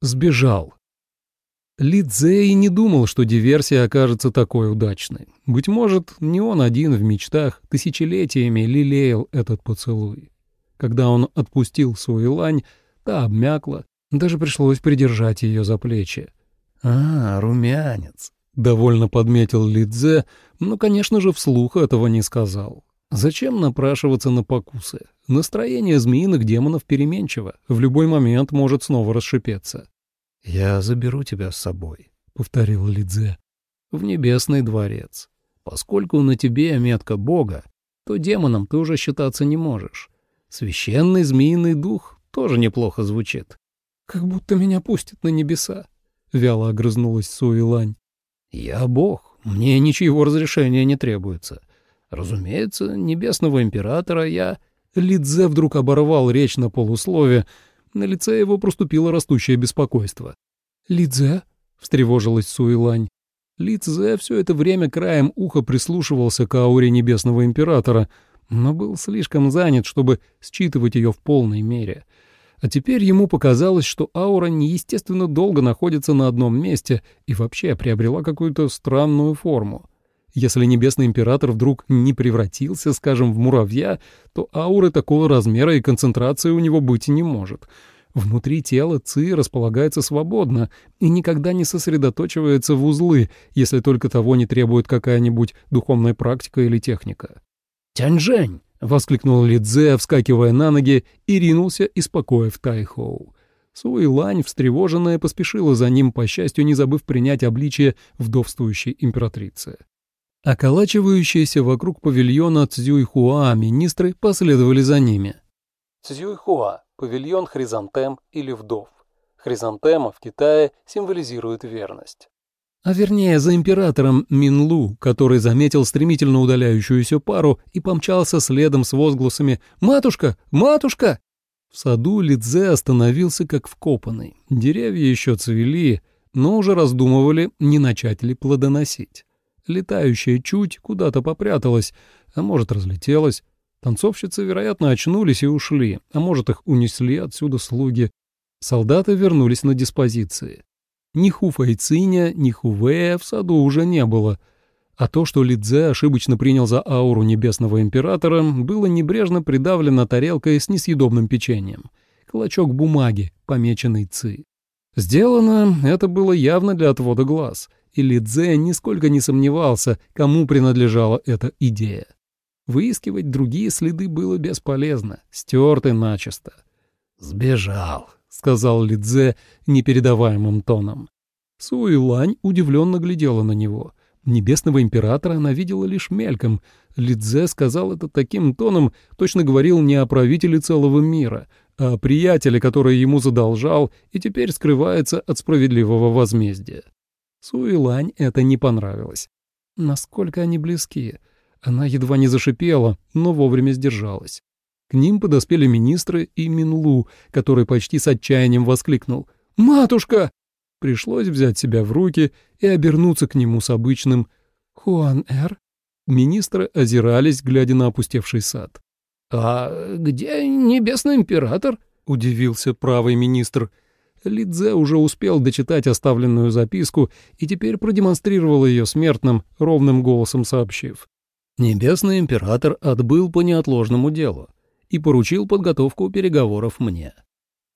Сбежал. Ли и не думал, что диверсия окажется такой удачной. Быть может, не он один в мечтах тысячелетиями лелеял этот поцелуй. Когда он отпустил свою лань, та обмякла, даже пришлось придержать ее за плечи. «А, румянец», — довольно подметил Лидзе, но, конечно же, вслух этого не сказал. Зачем напрашиваться на покусы? Настроение змеиных демонов переменчиво, в любой момент может снова расшипеться. «Я заберу тебя с собой», — повторил Лидзе, — «в небесный дворец. Поскольку на тебе метка Бога, то демоном ты уже считаться не можешь. Священный змеиный дух тоже неплохо звучит». «Как будто меня пустят на небеса», — вяло огрызнулась Суэлань. «Я бог, мне ничего разрешения не требуется. Разумеется, небесного императора я...» Лидзе вдруг оборвал речь на полуслове, на лице его проступило растущее беспокойство. «Лидзе?» — встревожилась Суэлань. Лидзе все это время краем уха прислушивался к ауре Небесного Императора, но был слишком занят, чтобы считывать ее в полной мере. А теперь ему показалось, что аура неестественно долго находится на одном месте и вообще приобрела какую-то странную форму. Если Небесный Император вдруг не превратился, скажем, в муравья, то ауры такого размера и концентрации у него быть не может. Внутри тела ЦИ располагается свободно и никогда не сосредоточивается в узлы, если только того не требует какая-нибудь духовная практика или техника. «Тяньжэнь!» — воскликнул Лидзе, вскакивая на ноги, и ринулся из покоя в Тайхоу. Суэлань, встревоженная, поспешила за ним, по счастью, не забыв принять обличие вдовствующей императрицы. Околачивающиеся вокруг павильона Цзюйхуа министры последовали за ними. Цзюйхуа – павильон хризантем или вдов. Хризантема в Китае символизирует верность. А вернее, за императором Минлу, который заметил стремительно удаляющуюся пару и помчался следом с возгласами «Матушка! Матушка!». В саду Лидзе остановился как вкопанный. Деревья еще цвели, но уже раздумывали, не начать ли плодоносить. Летающая чуть куда-то попряталась, а может, разлетелась. Танцовщицы, вероятно, очнулись и ушли, а может, их унесли отсюда слуги. Солдаты вернулись на диспозиции. Ни Хуфайциня, ни Хувея в саду уже не было, а то, что Лидзе ошибочно принял за ауру небесного императора, было небрежно придавлено тарелкой с несъедобным печеньем. Клочок бумаги, помеченный Ци. Сделано это было явно для отвода глаз — и Лидзе нисколько не сомневался, кому принадлежала эта идея. Выискивать другие следы было бесполезно, стерты начисто. «Сбежал», — сказал Лидзе непередаваемым тоном. Суэлань удивленно глядела на него. Небесного императора она видела лишь мельком. Лидзе сказал это таким тоном, точно говорил не о правителе целого мира, а о приятеле, который ему задолжал и теперь скрывается от справедливого возмездия. Суэлань это не понравилось. Насколько они близки. Она едва не зашипела, но вовремя сдержалась. К ним подоспели министры и Минлу, который почти с отчаянием воскликнул «Матушка!». Пришлось взять себя в руки и обернуться к нему с обычным «Хуан-Эр». Министры озирались, глядя на опустевший сад. «А где небесный император?» — удивился правый министр — Лидзе уже успел дочитать оставленную записку и теперь продемонстрировал ее смертным, ровным голосом сообщив. «Небесный император отбыл по неотложному делу и поручил подготовку переговоров мне».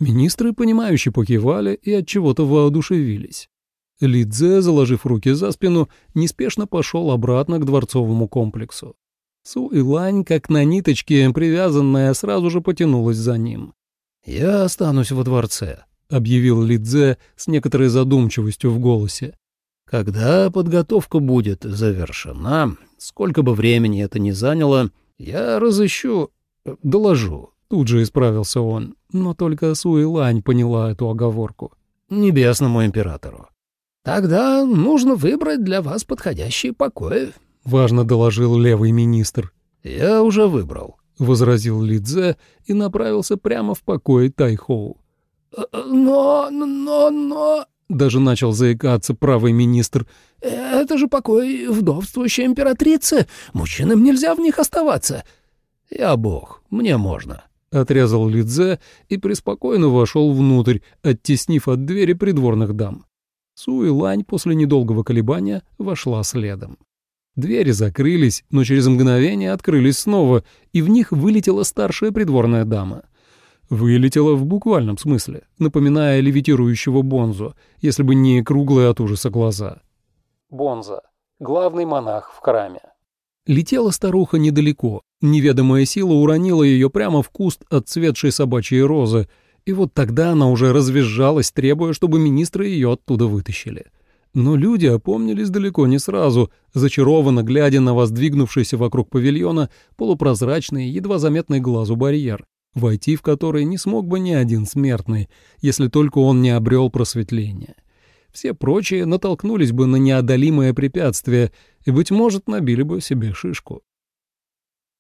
Министры, понимающие, покивали и от чего-то воодушевились. Лидзе, заложив руки за спину, неспешно пошел обратно к дворцовому комплексу. Су и Лань, как на ниточке, привязанная, сразу же потянулась за ним. «Я останусь во дворце», — объявил Лидзе с некоторой задумчивостью в голосе. «Когда подготовка будет завершена, сколько бы времени это ни заняло, я разыщу, доложу». Тут же исправился он, но только Суэлань поняла эту оговорку. «Небесному императору». «Тогда нужно выбрать для вас подходящие покои», — важно доложил левый министр. «Я уже выбрал», — возразил Лидзе и направился прямо в покои Тайхоу. «Но, но, но...» — даже начал заикаться правый министр. «Это же покой вдовствующей императрицы. Мужчинам нельзя в них оставаться». «Я бог, мне можно», —— отрезал Лидзе и преспокойно вошел внутрь, оттеснив от двери придворных дам. Су и Лань после недолгого колебания вошла следом. Двери закрылись, но через мгновение открылись снова, и в них вылетела старшая придворная дама. Вылетела в буквальном смысле, напоминая левитирующего Бонзу, если бы не круглые от ужаса глаза. Бонза — главный монах в храме. Летела старуха недалеко, неведомая сила уронила ее прямо в куст отцветшей собачьей розы, и вот тогда она уже развизжалась, требуя, чтобы министры ее оттуда вытащили. Но люди опомнились далеко не сразу, зачарованно глядя на воздвигнувшийся вокруг павильона полупрозрачный, едва заметный глазу барьер, войти в который не смог бы ни один смертный, если только он не обрел просветление. Все прочие натолкнулись бы на неодолимое препятствие и, быть может, набили бы себе шишку.